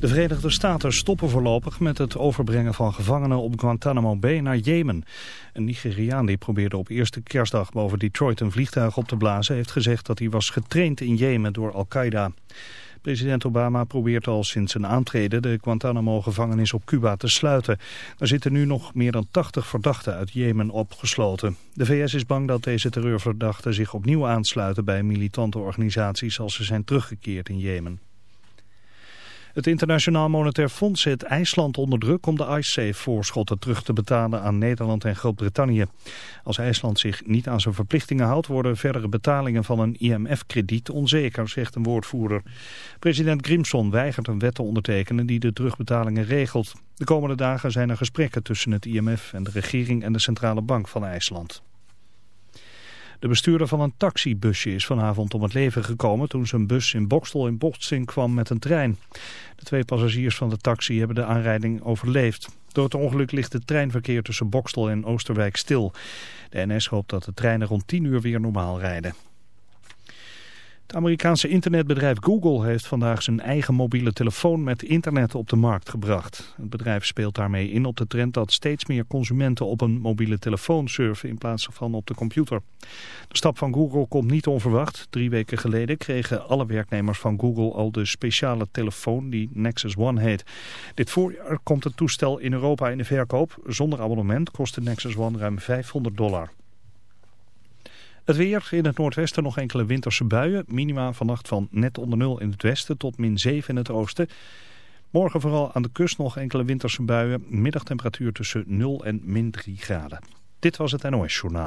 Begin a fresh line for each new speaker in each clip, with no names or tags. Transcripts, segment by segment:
De Verenigde Staten stoppen voorlopig met het overbrengen van gevangenen op Guantanamo Bay naar Jemen. Een Nigeriaan die probeerde op eerste kerstdag boven Detroit een vliegtuig op te blazen... heeft gezegd dat hij was getraind in Jemen door Al-Qaeda. President Obama probeert al sinds zijn aantreden de Guantanamo-gevangenis op Cuba te sluiten. Er zitten nu nog meer dan 80 verdachten uit Jemen opgesloten. De VS is bang dat deze terreurverdachten zich opnieuw aansluiten bij militante organisaties als ze zijn teruggekeerd in Jemen. Het Internationaal Monetair Fonds zet IJsland onder druk om de IceSafe-voorschotten terug te betalen aan Nederland en Groot-Brittannië. Als IJsland zich niet aan zijn verplichtingen houdt, worden verdere betalingen van een IMF-krediet onzeker, zegt een woordvoerder. President Grimson weigert een wet te ondertekenen die de terugbetalingen regelt. De komende dagen zijn er gesprekken tussen het IMF en de regering en de Centrale Bank van IJsland. De bestuurder van een taxibusje is vanavond om het leven gekomen toen zijn bus in Bokstel in botsing kwam met een trein. De twee passagiers van de taxi hebben de aanrijding overleefd. Door het ongeluk ligt het treinverkeer tussen Bokstel en Oosterwijk stil. De NS hoopt dat de treinen rond 10 uur weer normaal rijden. Het Amerikaanse internetbedrijf Google heeft vandaag zijn eigen mobiele telefoon met internet op de markt gebracht. Het bedrijf speelt daarmee in op de trend dat steeds meer consumenten op een mobiele telefoon surfen in plaats van op de computer. De stap van Google komt niet onverwacht. Drie weken geleden kregen alle werknemers van Google al de speciale telefoon die Nexus One heet. Dit voorjaar komt het toestel in Europa in de verkoop. Zonder abonnement kost de Nexus One ruim 500 dollar. Het weer, in het noordwesten nog enkele winterse buien. Minima vannacht van net onder nul in het westen tot min 7 in het oosten. Morgen vooral aan de kust nog enkele winterse buien. Middagtemperatuur tussen 0 en min 3 graden. Dit was het NOS Journaal.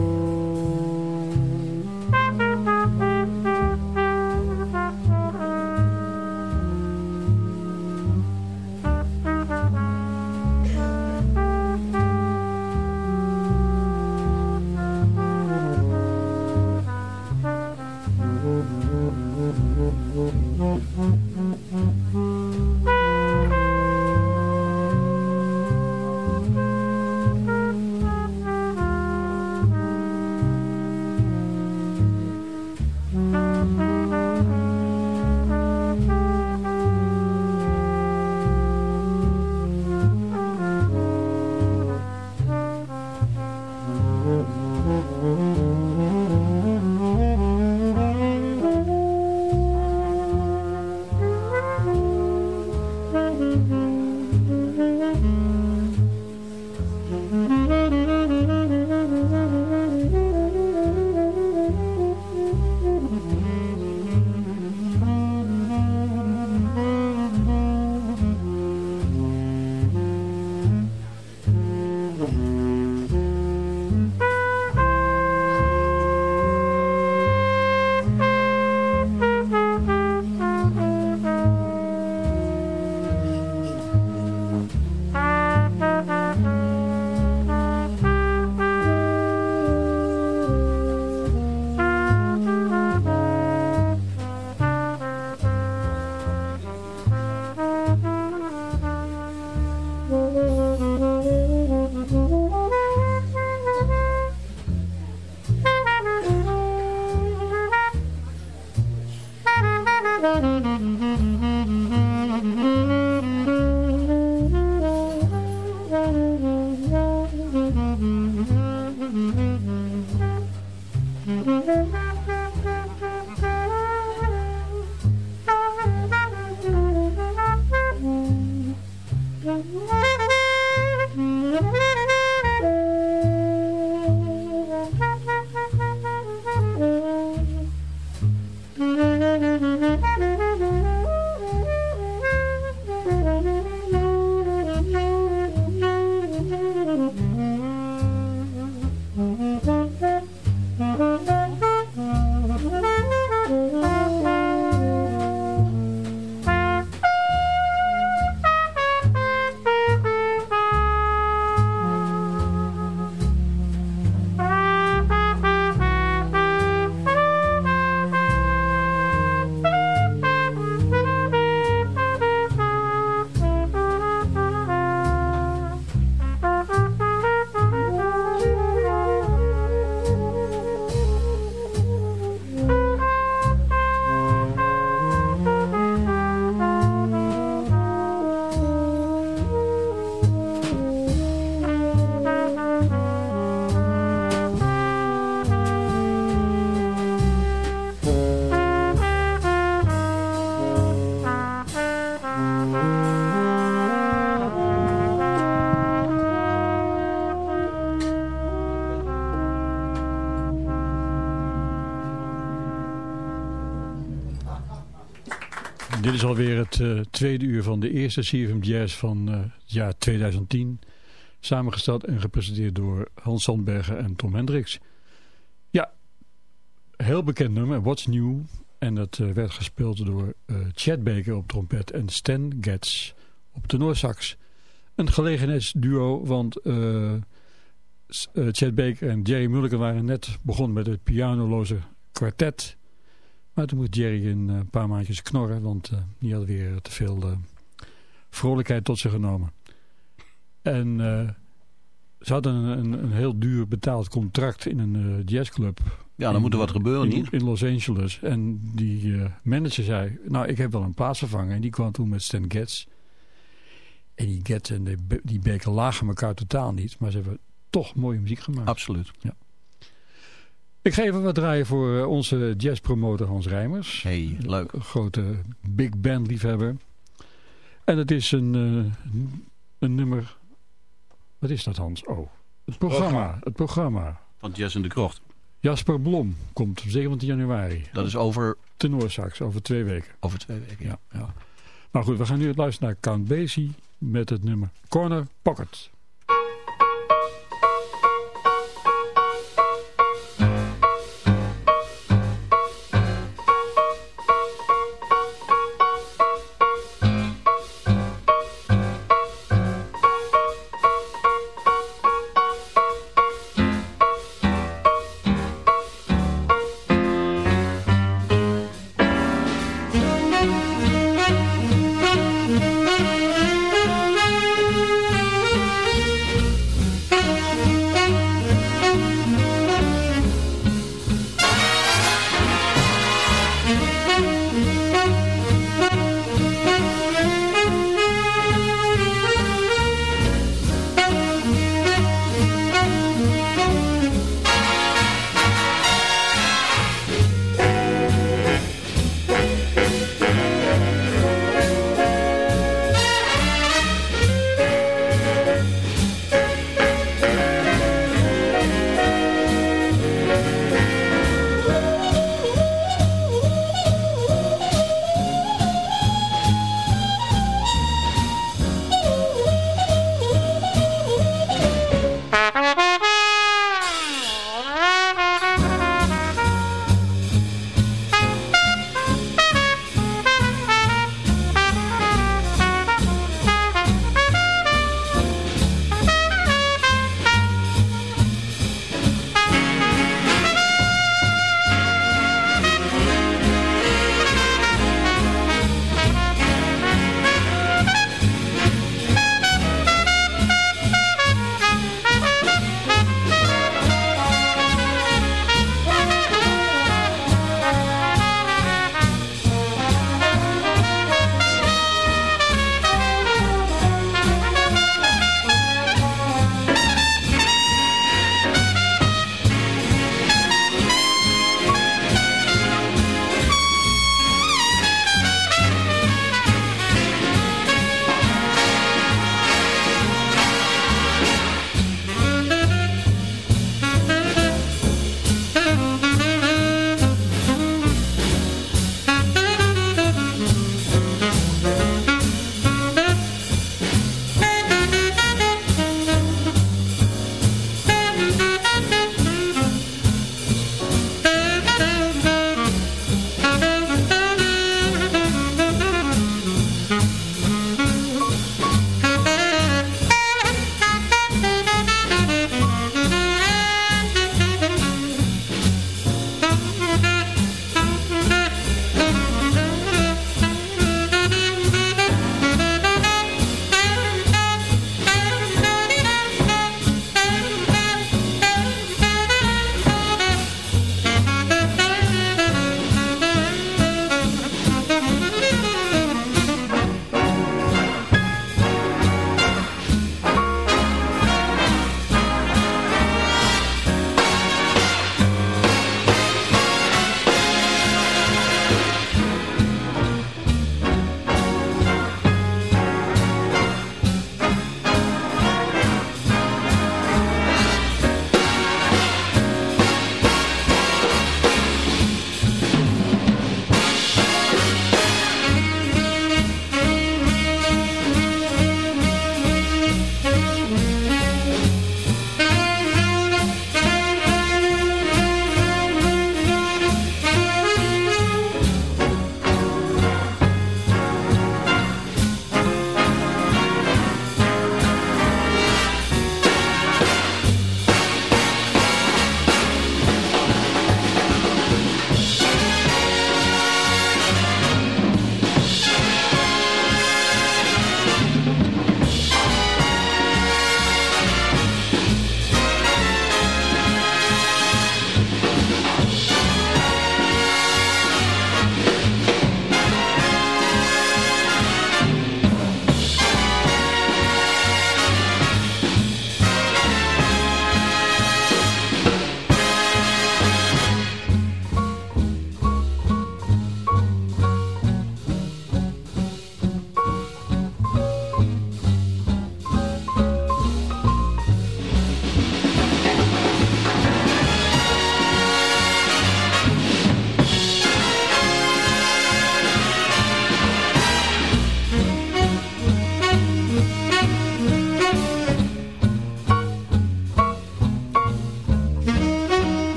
Is alweer het uh, tweede uur van de eerste CFM Jazz van uh, het jaar 2010. Samengesteld en gepresenteerd door Hans Sandbergen en Tom Hendricks. Ja, heel bekend nummer, What's New. En dat uh, werd gespeeld door Chad Baker op trompet en Stan Getz op tenorsax. Een gelegenheidsduo, want Chad Baker en Jerry Mulligan waren net begonnen met het pianoloze kwartet... Maar toen moest Jerry een uh, paar maandjes knorren, want uh, die had weer te veel uh, vrolijkheid tot zich genomen. En ze hadden een, een, een, heel duur betaald contract in een jazzclub.
Ja, dan moet er wat gebeuren,
in,
niet?
In Los Angeles. En die manager zei, nou ik heb wel een plaatsvervanger. En die kwam toen met Stan Getz. En die Getz en die, die Baker lagen elkaar totaal niet. Maar ze hebben toch mooie muziek gemaakt.
Absoluut.
Ja. Ik ga even wat draaien voor eh, onze jazzpromotor Hans Rijmers.
Hey, leuk.
Een grote big band liefhebber. En het is een, uh, een nummer... Wat is dat Hans? Oh, het programma. Het programma.
Van Jazz in de Krocht.
Jasper Blom komt op 17 januari.
Dat is over...
Tenorsax, over twee weken.
Over twee weken,
ja. ja. Maar goed, we gaan nu luisteren naar Count Basie met het nummer Corner Pocket.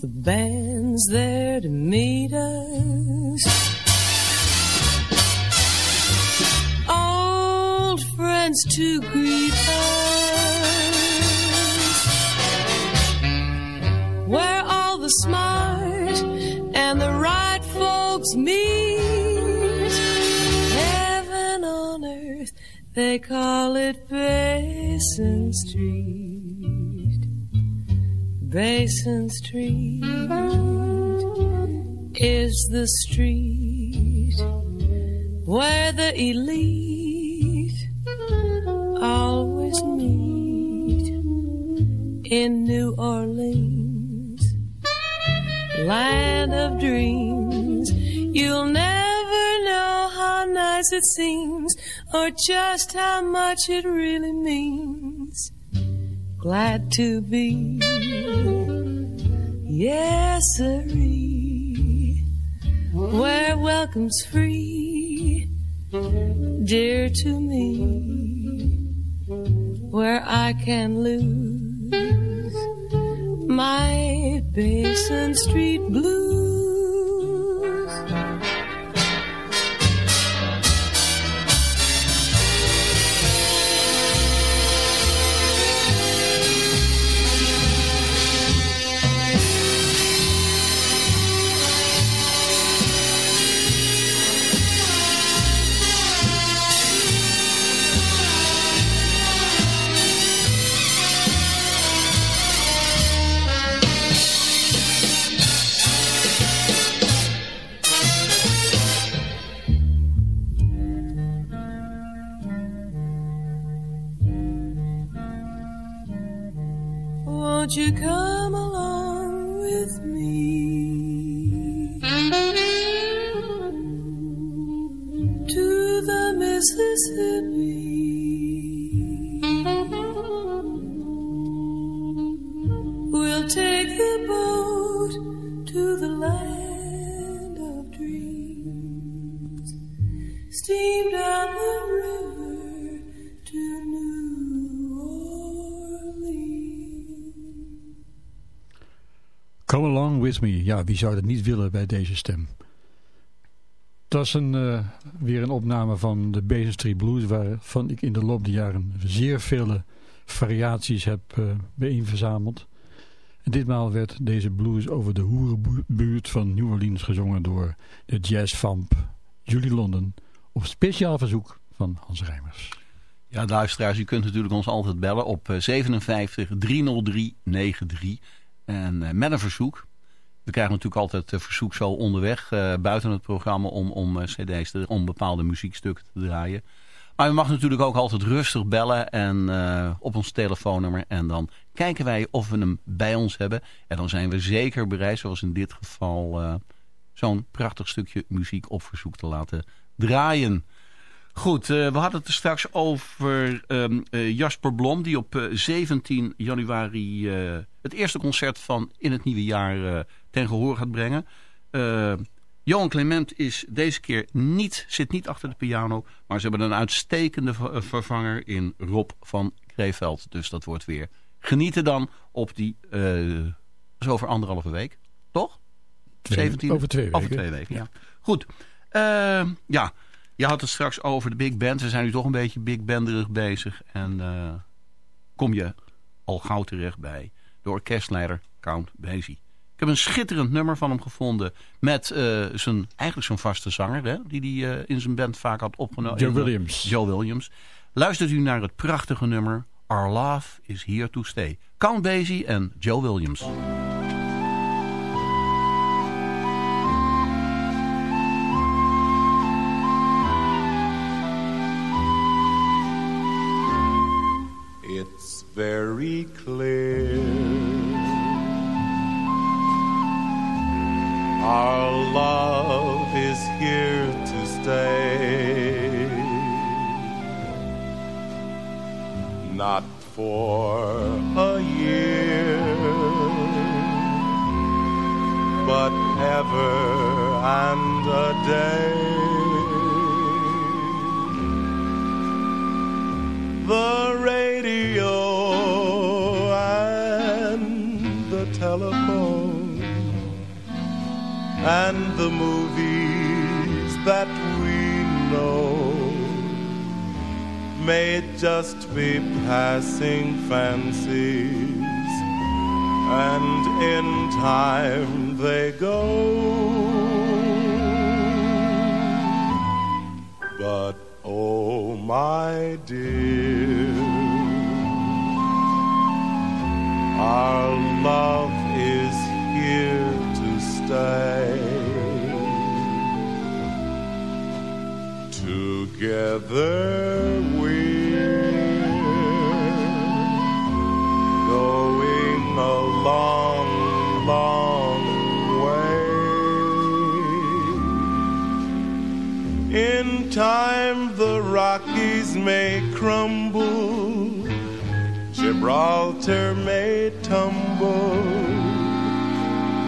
the band's there to meet us. Old friends to greet us. Where all the smart and the right folks meet. Heaven on earth, they call it Basin Street. Basin Street is the street where the elite always meet in New Orleans, land of dreams. You'll never know how nice it seems or just how much it really means. Glad to be. Yes, sirree, where welcome's free, dear to me, where I can lose my Basin Street blues.
Ja, wie zou dat niet willen bij deze stem? Dat is een, uh, weer een opname van de Basin Street Blues... waarvan ik in de loop der jaren zeer vele variaties heb uh, bijeenverzameld. En ditmaal werd deze blues over de hoerenbuurt van New Orleans gezongen... door de jazzvamp Julie London... op speciaal verzoek van Hans Rijmers.
Ja, luisteraars, u kunt natuurlijk ons altijd bellen op 57 303 93... En met een verzoek. We krijgen natuurlijk altijd uh, verzoek zo onderweg, uh, buiten het programma, om, om uh, cd's, om bepaalde muziekstukken te draaien. Maar u mag natuurlijk ook altijd rustig bellen en op ons telefoonnummer. En dan kijken wij of we hem bij ons hebben. En dan zijn we zeker bereid, zoals in dit geval, zo'n prachtig stukje muziek op verzoek te laten draaien. Goed, we hadden het er straks over um, Jasper Blom, die op 17 januari het eerste concert van In het Nieuwe Jaar ten gehoor gaat brengen. Uh, Johan Clement is deze keer niet, zit niet achter de piano. Maar ze hebben een uitstekende eh, vervanger in Rob van Kreeveld. Dus dat wordt weer genieten dan op die, uh, zo over anderhalve week. Toch?
17? Over twee weken.
Over twee weken, ja. Goed. Uh, ja, je had het straks over de big band. We zijn nu toch een beetje big banderig bezig. En uh, kom je al gauw terecht bij de orkestleider Count Basie. Ik heb een schitterend nummer van hem gevonden. Met uh, zijn, eigenlijk zijn vaste zanger. Hè, die hij uh, in zijn band vaak had opgenomen.
Joe Williams.
Joe Williams. Luistert u naar het prachtige nummer. Our Love is Here to Stay. Count Basie en Joe Williams.
It's very clear Our love is here to stay.
Not for a year, but ever and a day. The radio and the movies that we know may just be passing fancies, and in time they go. But oh, my dear, our love is here to stay. Together we're going a long, long way. In time, the Rockies may crumble, Gibraltar may tumble.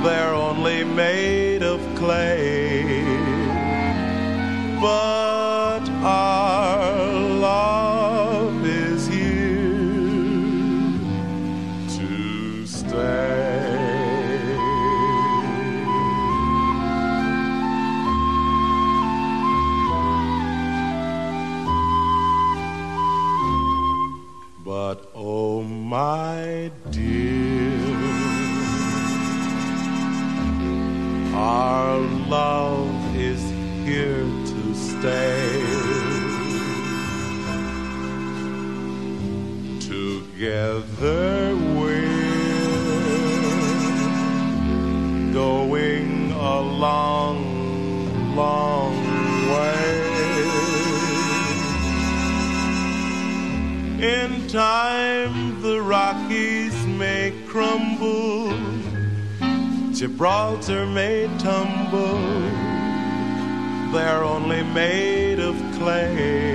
They're only made of clay but our love is here to stay. But oh, my dear, our love is here to stay. Together we're going a long, long way. In time, the Rockies may crumble, Gibraltar may tumble they're only made of clay.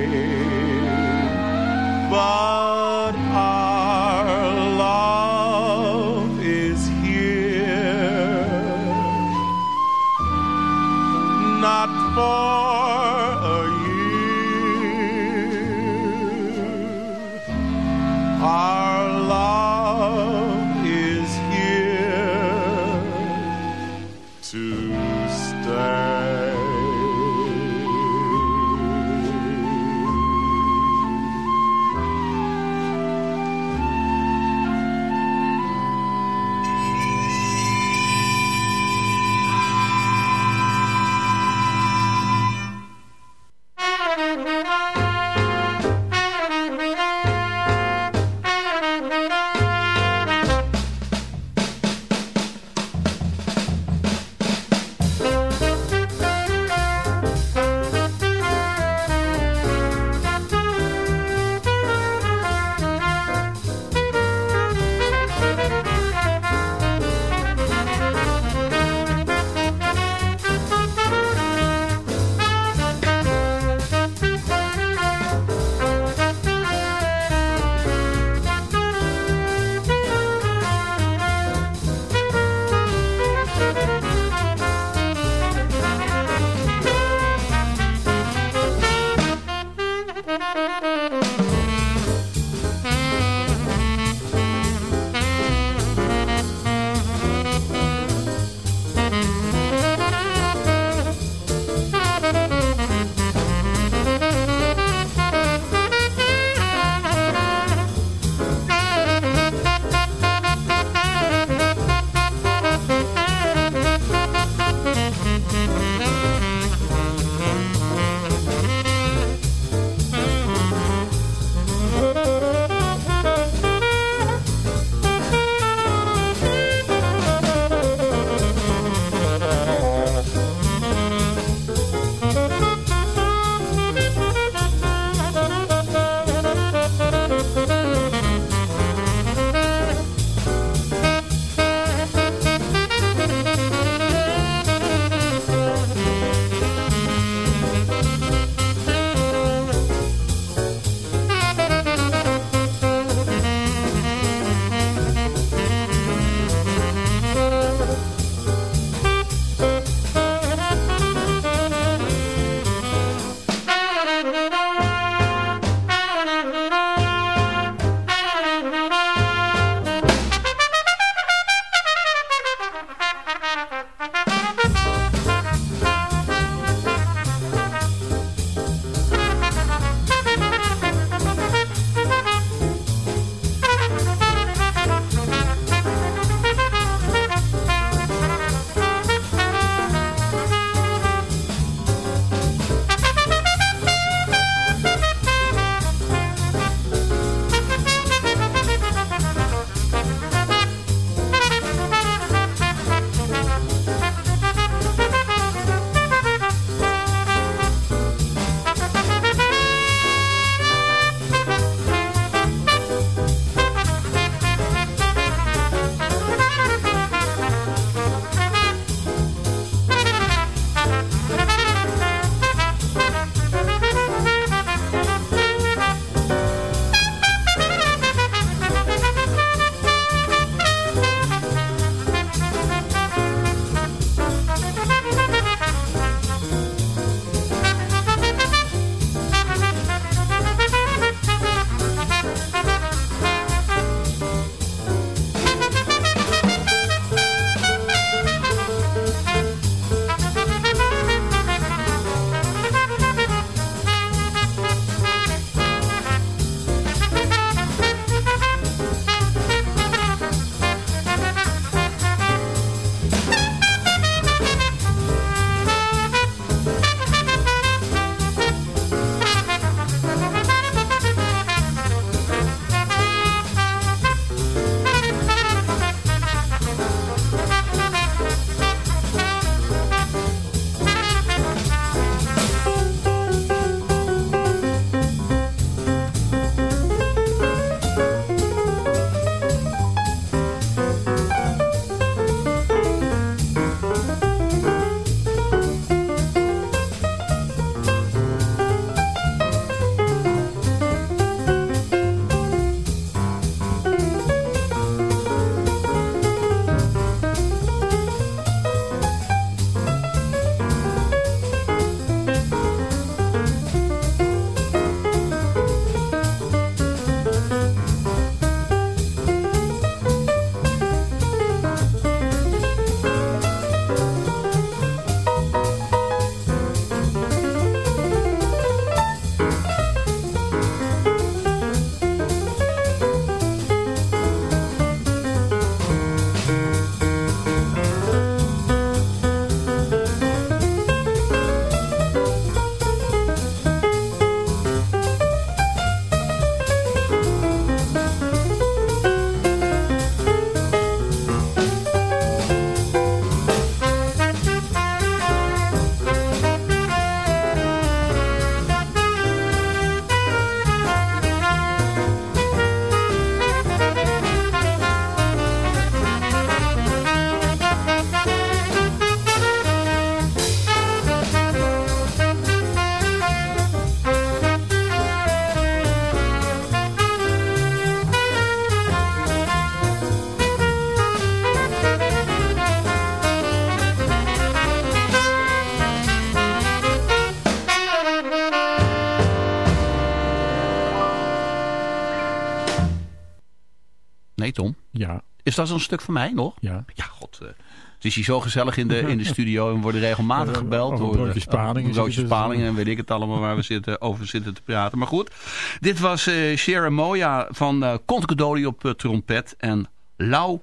Is
dat zo'n stuk van mij nog?
ja.
Ja, god. eh, het is hier zo gezellig in de, in de studio en we worden regelmatig
Eh,
gebeld. door,
broodjes
eh,
Paling is
broodjes
het dus,
Paling
eh.
en weet ik het allemaal waar we zitten, over zitten te praten. Maar goed, dit was eh Sharon Moya van eh Conte op eh, trompet en Lau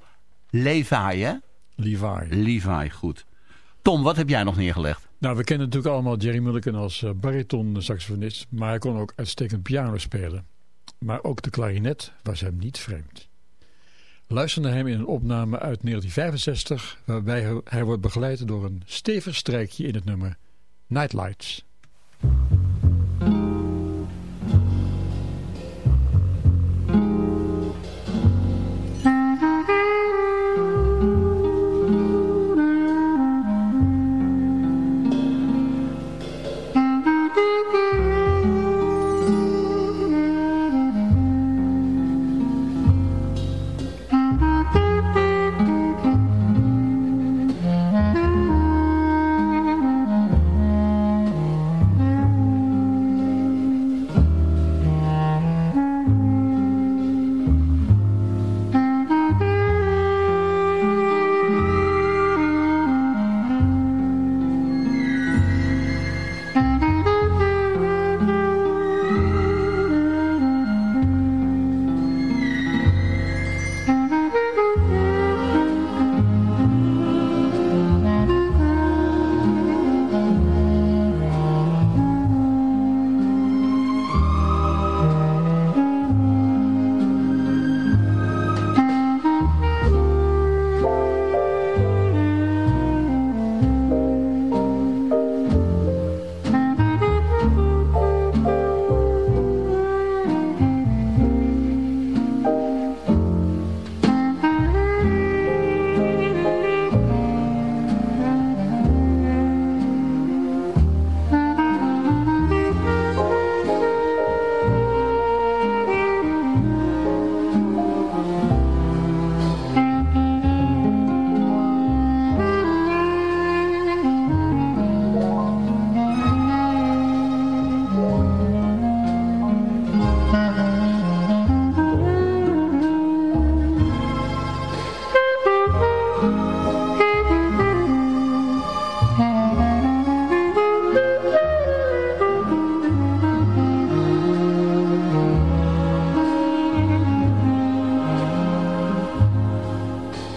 Levi, hè?
Levi.
Levi, goed. Tom, wat heb jij nog neergelegd?
Nou, we kennen natuurlijk allemaal Jerry Mulliken als eh, bariton saxofonist, maar hij kon ook uitstekend piano spelen. Maar ook de klarinet was hem niet vreemd. Luister naar hem in een opname uit 1965, waarbij hij- wordt begeleid door een stevig strijkje in het nummer Nightlights.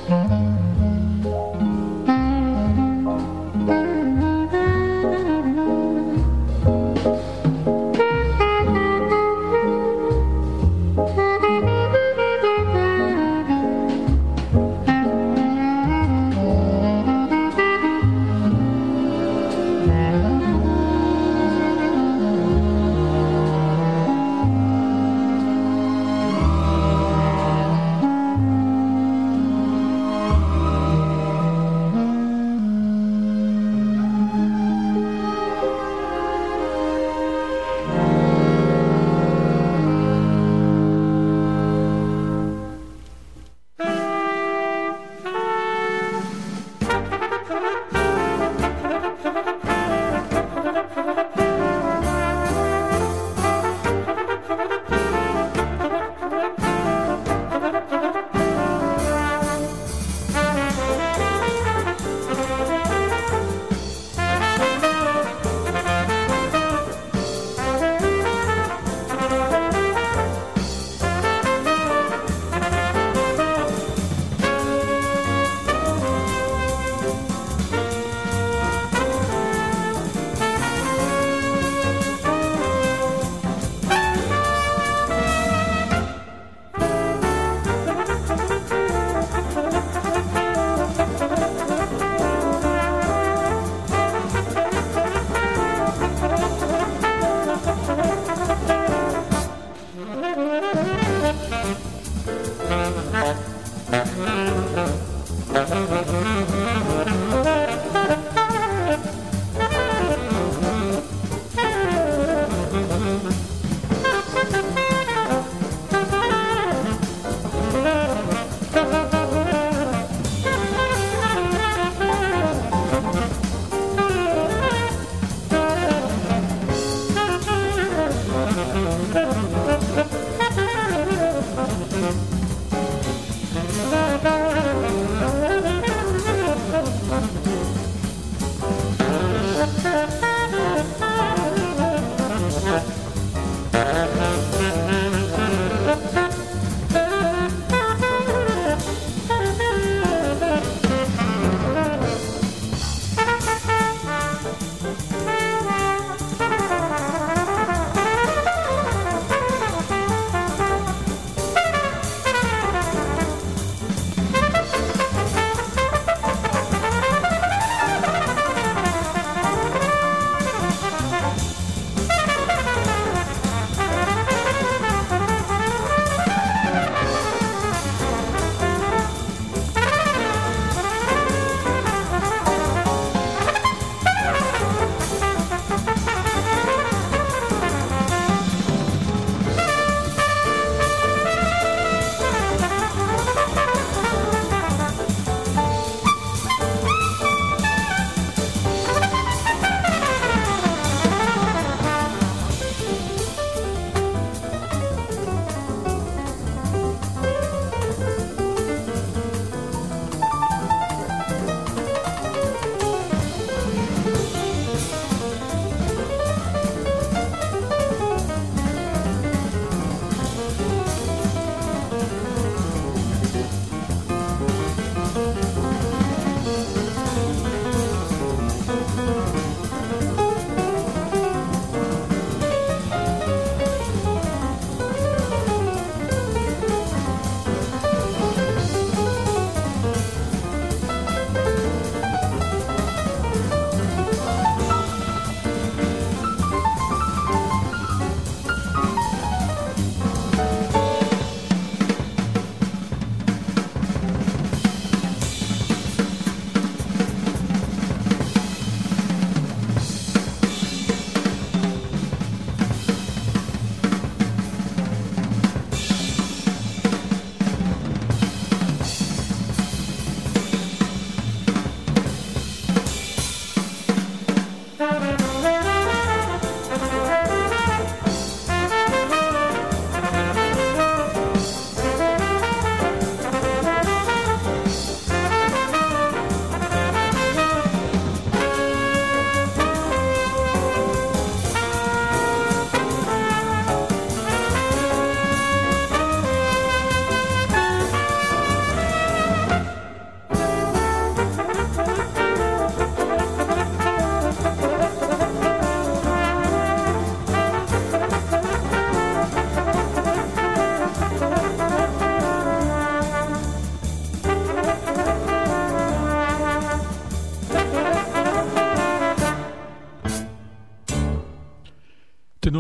Mm-hmm.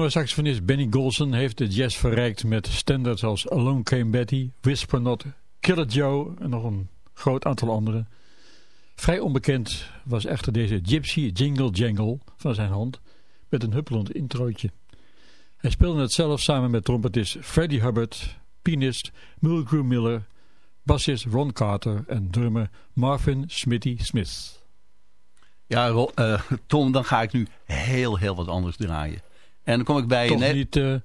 Tenorsaxofonist Benny Golson heeft de jazz verrijkt met standards als Alone Came Betty, Whisper Not, Killer Joe en nog een groot aantal andere. Vrij onbekend was echter deze Gypsy Jingle Jangle van zijn hand met een huppelend introotje. Hij speelde het zelf samen met trompetist Freddie Hubbard, pianist Mulgrew Miller, bassist Ron Carter en drummer Marvin Smitty Smith.
Ja, uh, Tom, dan ga ik nu heel, heel wat anders draaien. En dan kom ik bij...
Toch nee, niet... Uh,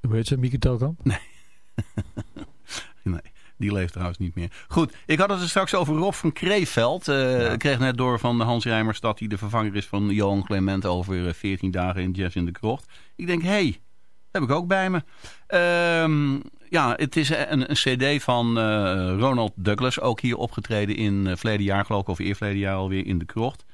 hoe heet ze? Mieke Telkamp?
Nee. nee. Die leeft trouwens niet meer. Goed, ik had het er straks over Rob van Kreeveld. Uh, Ik kreeg net door van Hans Rijmers dat hij de vervanger is van Johan Clement over 14 dagen in Jazz in de Krocht. Ik denk, hé, hey, heb ik ook bij me. Uh, ja, het is een, een cd van uh, Ronald Douglas. Ook hier opgetreden in uh, verleden jaar, geloof ik, of eerverleden jaar alweer in de krocht.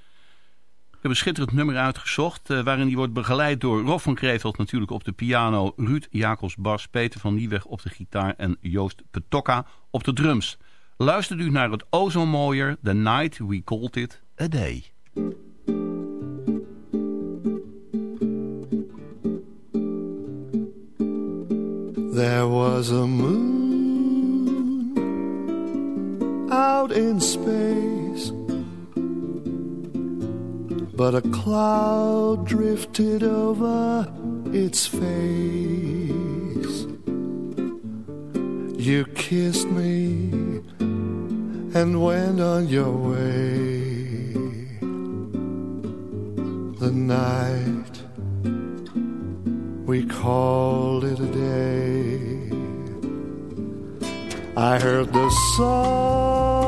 Ik heb een schitterend nummer uitgezocht... Uh, waarin die wordt begeleid door Rob van Kreveld natuurlijk op de piano... Ruud Jacobs bas, Peter van Nieweg op de gitaar... en Joost Petokka op de drums. Luistert u naar het o zo mooier The Night We Called It A Day.
There was a moon out in space, but a cloud drifted over its face. You kissed me and went on your way. The night we called it a day. I heard the song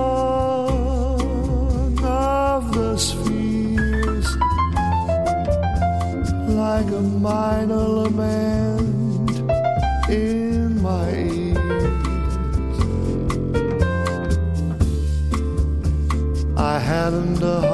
like a minor lament in my ears. I hadn't a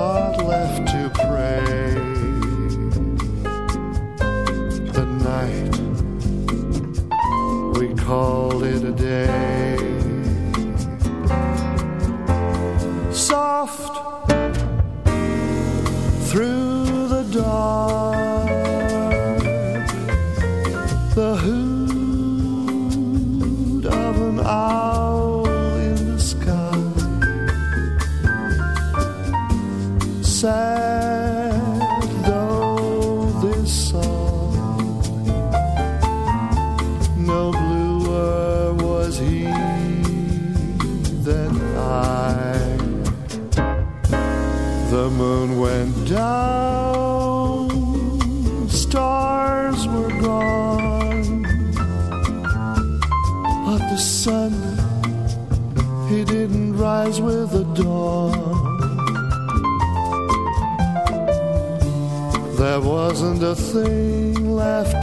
a thing left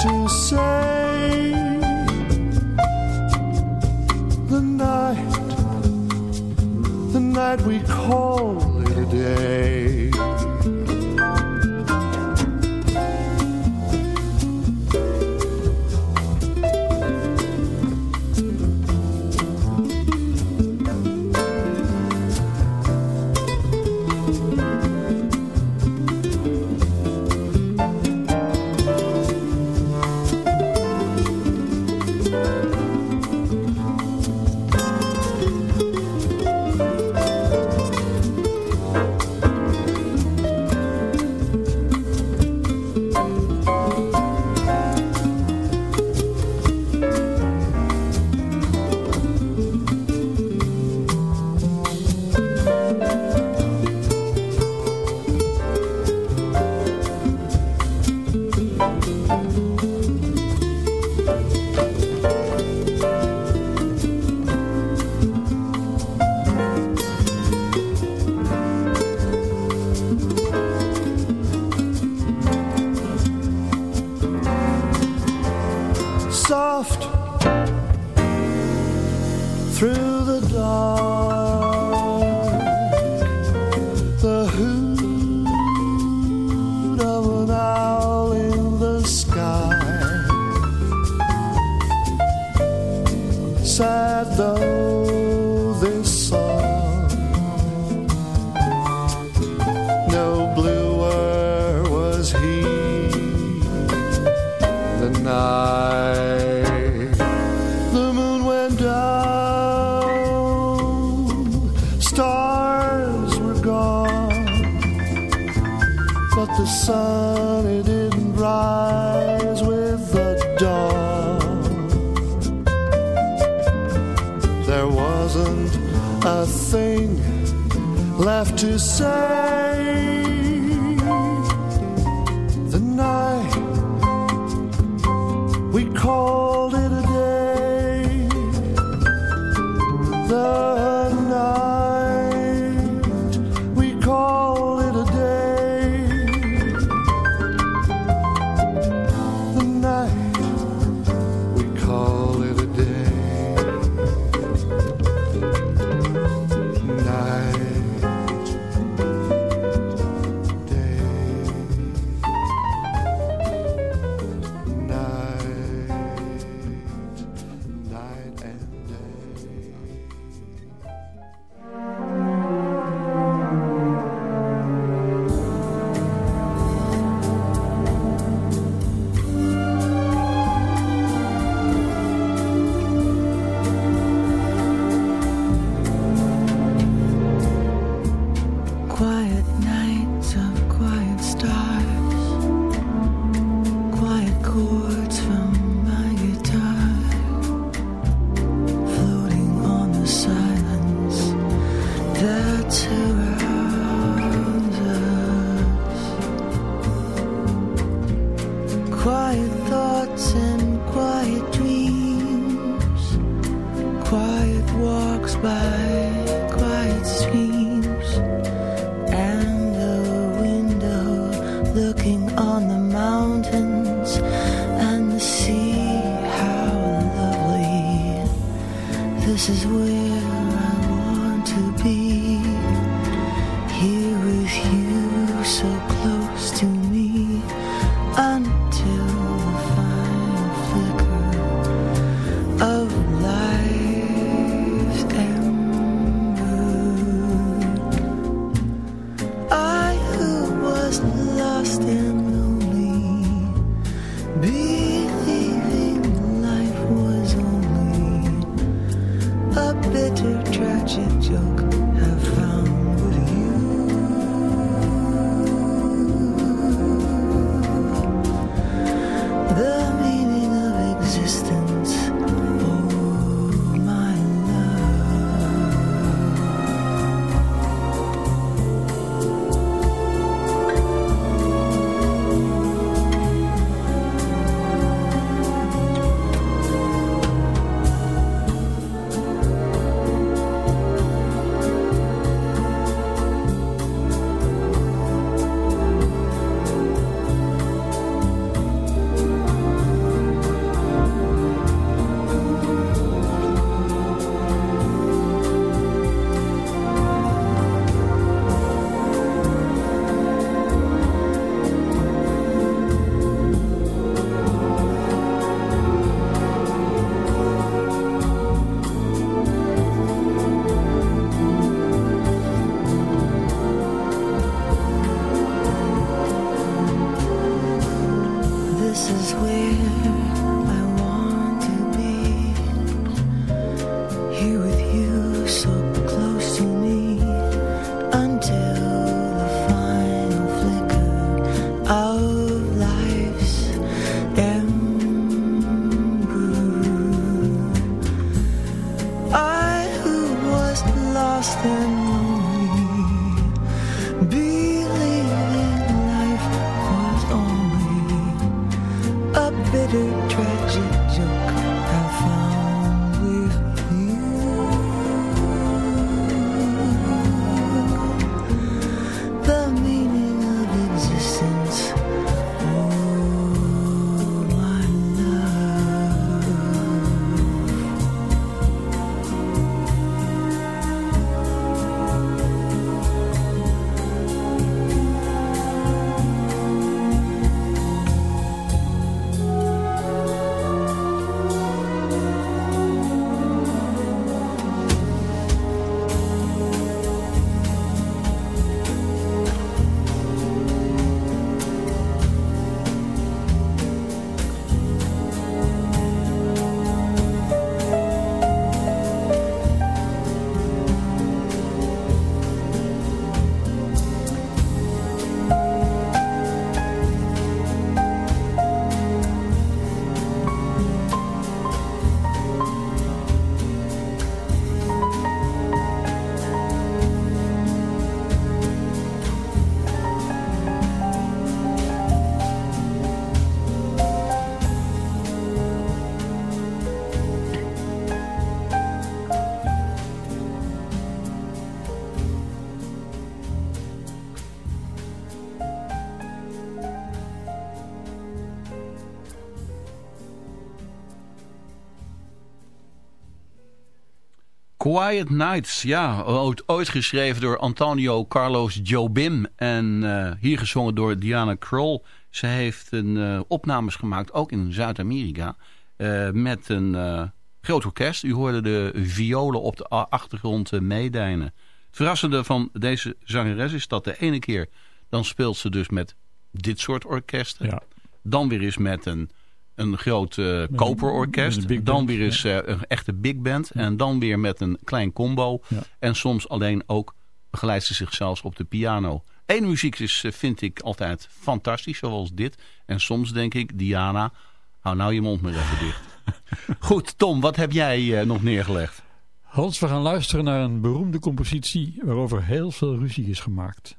Quiet Nights,
ja, ooit, ooit geschreven door Antonio Carlos Jobim en uh, hier gezongen door Diana Kroll. Ze heeft een, uh, opnames gemaakt, ook in Zuid-Amerika, uh, met een groot orkest. U hoorde de violen op de achtergrond meedijnen. Het verrassende van deze zangeres is dat de ene keer, dan speelt ze dus met dit soort orkesten.
Ja.
Dan weer eens met een een groot uh, koperorkest. Dan weer eens uh, een echte big band. Ja. En dan weer met een klein combo.
Ja.
En soms alleen ook begeleidt ze zichzelf op de piano. Eén muziek is, uh, vind ik altijd fantastisch, zoals dit. En soms denk ik, Diana, hou nou je mond maar even dicht. Goed, Tom, wat heb jij nog neergelegd?
Hans, we gaan luisteren naar een beroemde compositie waarover heel veel ruzie is gemaakt.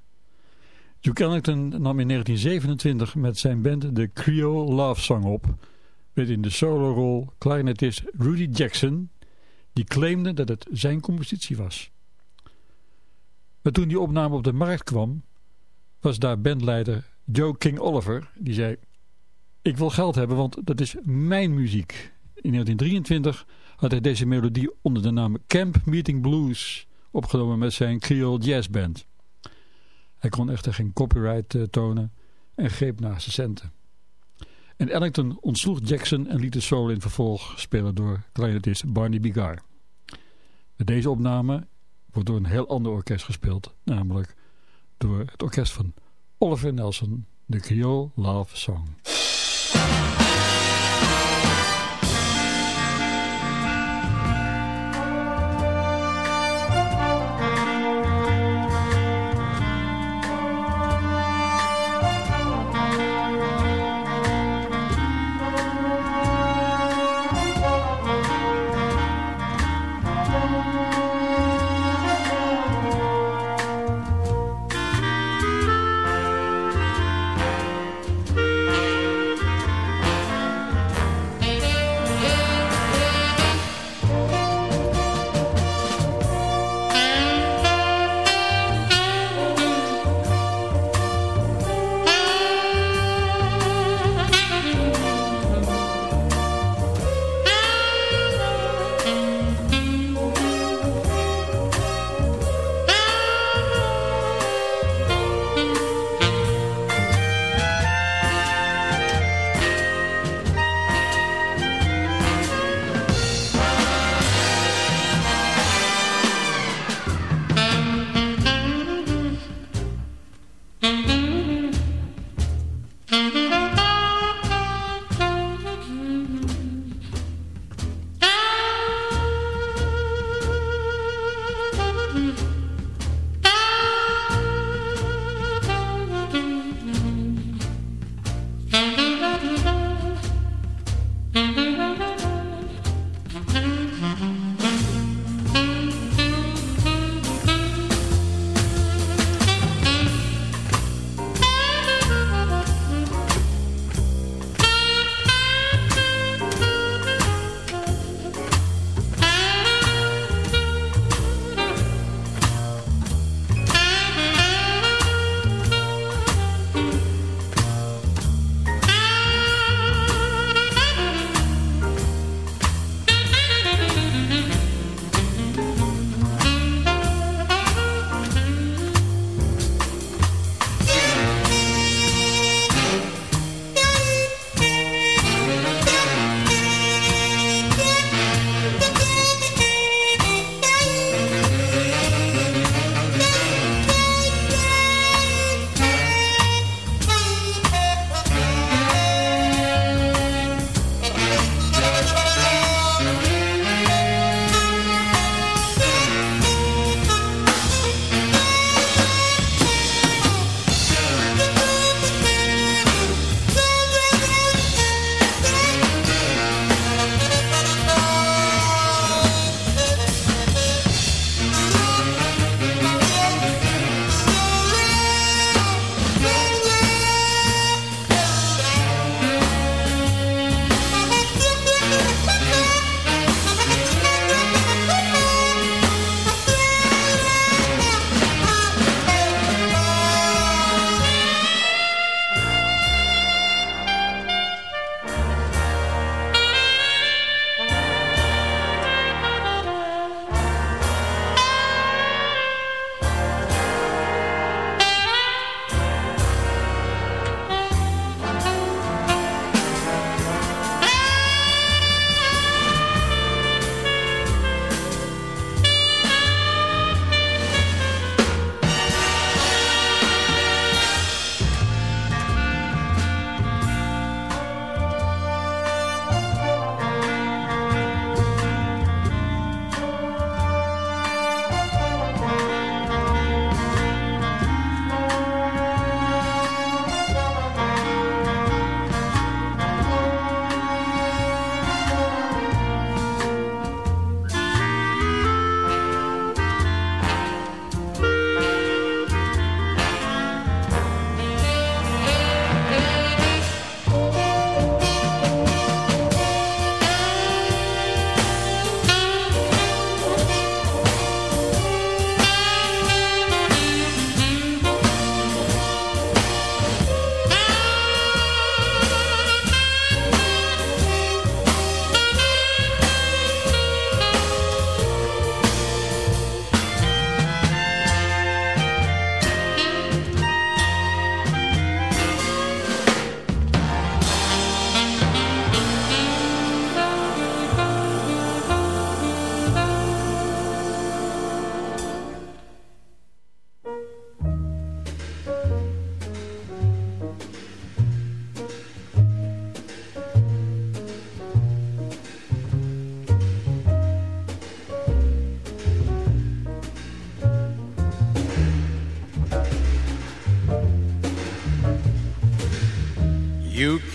Duke Ellington nam in 1927 met zijn band de Creole Love Song op. Met in de solorol clarinetist Rudy Jackson, die claimde dat het zijn compositie was. Maar toen die opname op de markt kwam, was daar bandleider Joe King Oliver, die zei... Ik wil geld hebben, want dat is mijn muziek. In 1923 had hij deze melodie onder de naam Camp Meeting Blues opgenomen met zijn Creole Jazz Band. Hij kon echter geen copyright uh, tonen en greep naar zijn centen. En Ellington ontsloeg Jackson en liet de solo in vervolg spelen door clarinetist Barney Bigar. Met deze opname wordt door een heel ander orkest gespeeld, namelijk door het orkest van Oliver Nelson, de Creole Love Song.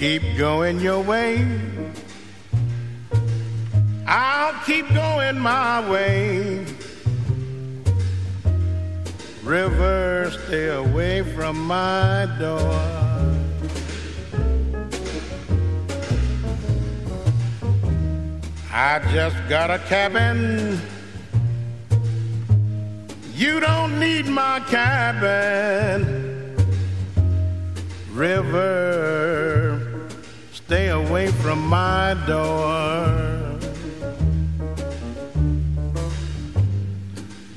Keep going your way. I'll keep going my way. River, stay away from my door. I just got a cabin. You don't need my cabin. River, away from my door.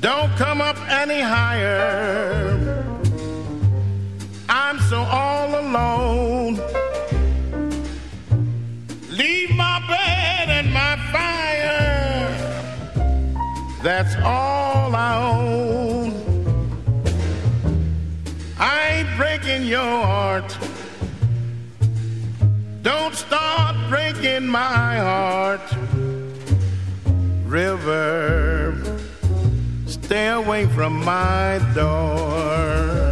Don't come up any higher. I'm so all alone. Leave my bed and my fire. That's all I own. I ain't breaking your heart. Breaking my heart. River, stay away from my door.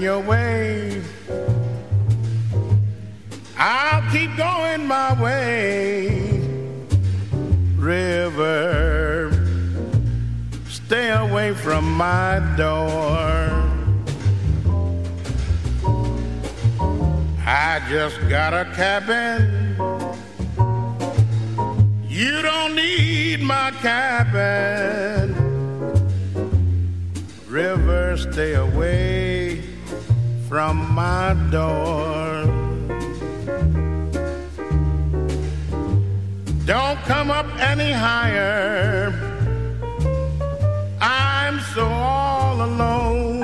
your way. Don't come up any higher. I'm so all alone.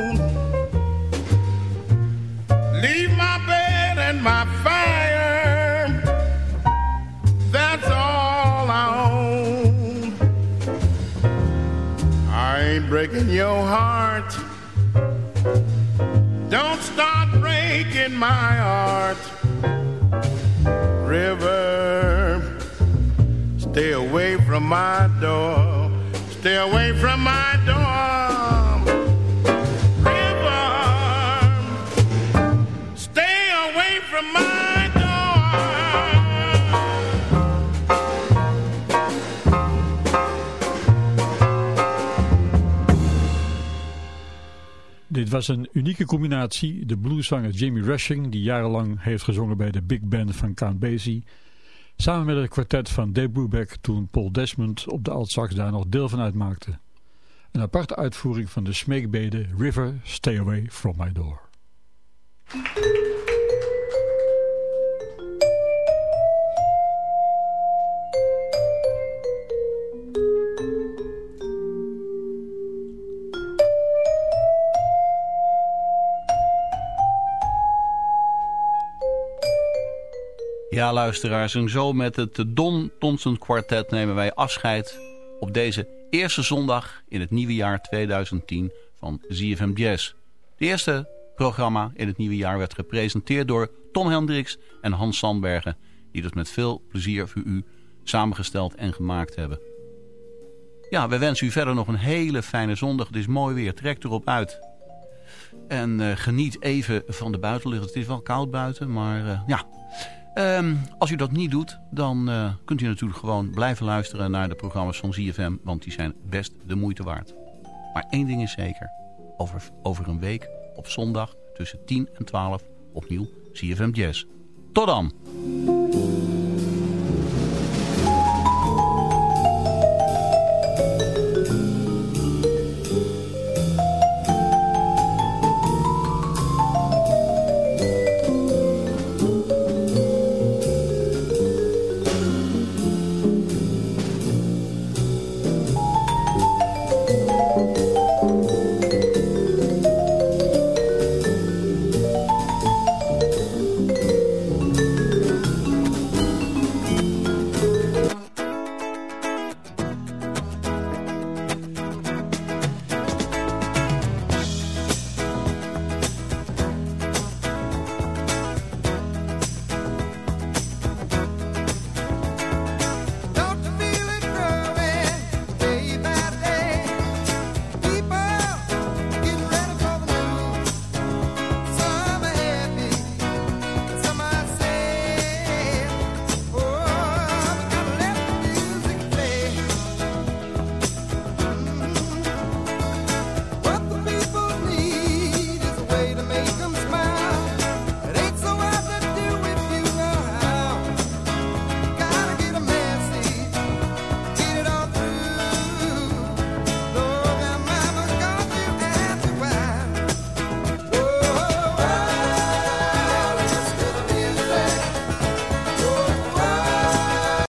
Leave my bed and my fire. That's all I own. I ain't breaking your heart. Don't start breaking my heart. Stay away from my door. Stay away from my door. Stay away from my door.
Dit was een unieke combinatie. De blueszanger Jimmy Rushing, die jarenlang heeft gezongen bij de big band van Count Basie. Samen met het kwartet van Dave Brubeck toen Paul Desmond op de altsax daar nog deel van uitmaakte. Een aparte uitvoering van de smeekbede River Stay Away From My Door.
Ja, luisteraars, en zo met het Don Thompson Quartet nemen wij afscheid op deze eerste zondag in het nieuwe jaar 2010 van ZFM Jazz. Het eerste programma in het nieuwe jaar werd gepresenteerd door Tom Hendricks en Hans Sandbergen, die dat met veel plezier voor u samengesteld en gemaakt hebben. ja, we wensen u verder nog een hele fijne zondag. Het is mooi weer, trek erop uit. En uh, geniet even van de buitenlucht. Het is wel koud buiten, maar uh, ja... Um, als u dat niet doet, dan uh, kunt u natuurlijk gewoon blijven luisteren naar de programma's van ZFM. Want die zijn best de moeite waard. Maar één ding is zeker. Over, over een week op zondag tussen 10 en 12 opnieuw ZFM Jazz. Tot dan!